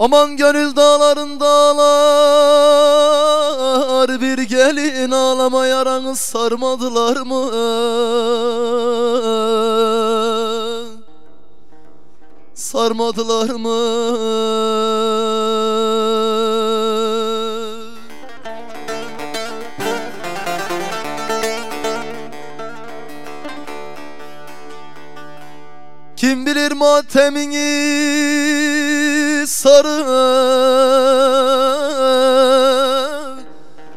Aman gönül dağların dağlar Bir gelin ağlama yaranı sarmadılar mı? Sarmadılar mı? Kim bilir matemini sarı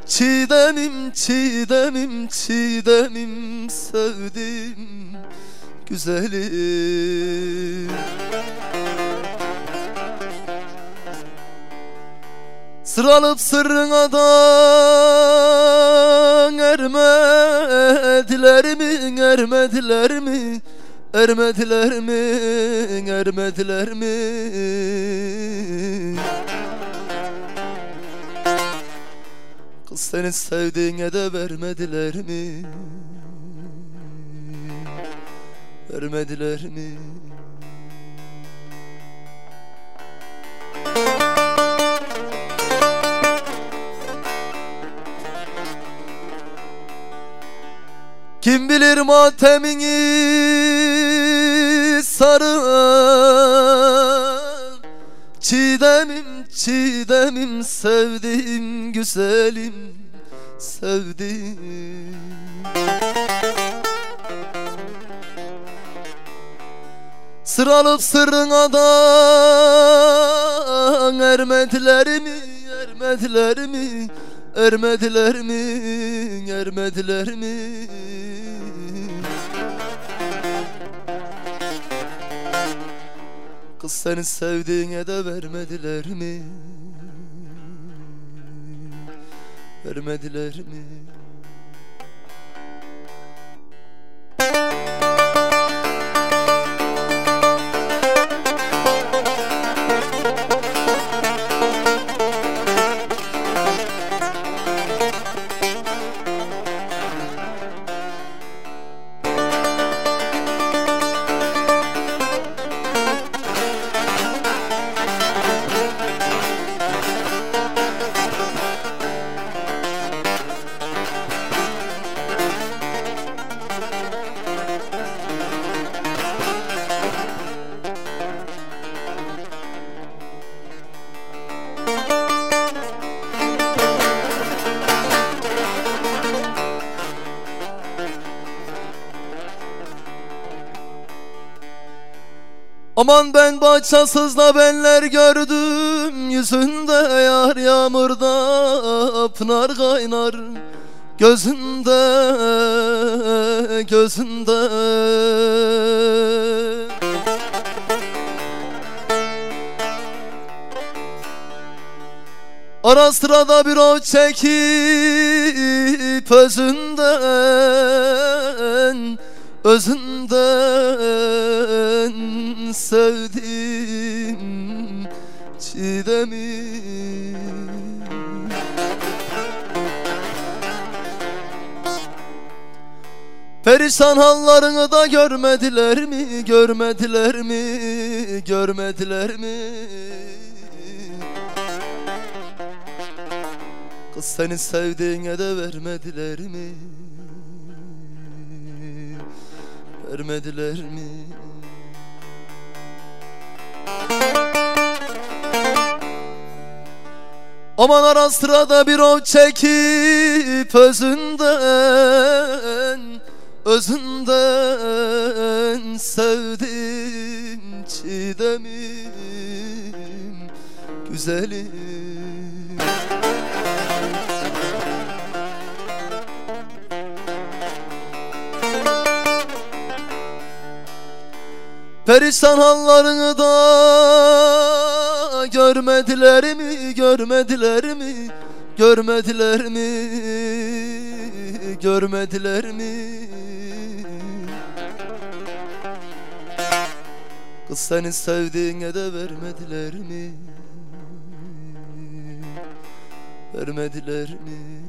Çiğdemim, çiğdemim, çiğdemim sevdim güzelim Sıralıp sırrına da ermediler mi, ermediler mi? Ermediler mi, ermediler mi? Kız seni sevdiğine de vermediler mi? Vermediler mi? Kim bilir matemini sarı Çiğdemim, çiğdemim sevdiğim güzelim sevdim Sıralıp sırrına da ermediler mi, ermediler mi, Kız seni sevdiğine de vermediler mi? Vermediler mi? Aman ben bahçasız da benler gördüm Yüzünde yar yağmurda pınar kaynar. Gözünde gözünde. Ara sırada bir o çekip özünden Özünden sevdim çiğdemi Perişan hallarını da görmediler mi, görmediler mi, görmediler mi? Kız seni sevdiğine de vermediler mi? Vermediler mi? Aman ara sırada bir ov çekip özünden Özünden sevdim çiğdemim Güzelim Perişan hallarını da görmediler mi, görmediler mi, görmediler mi, görmediler mi? Kız seni sevdiğine de vermediler mi? Vermediler mi?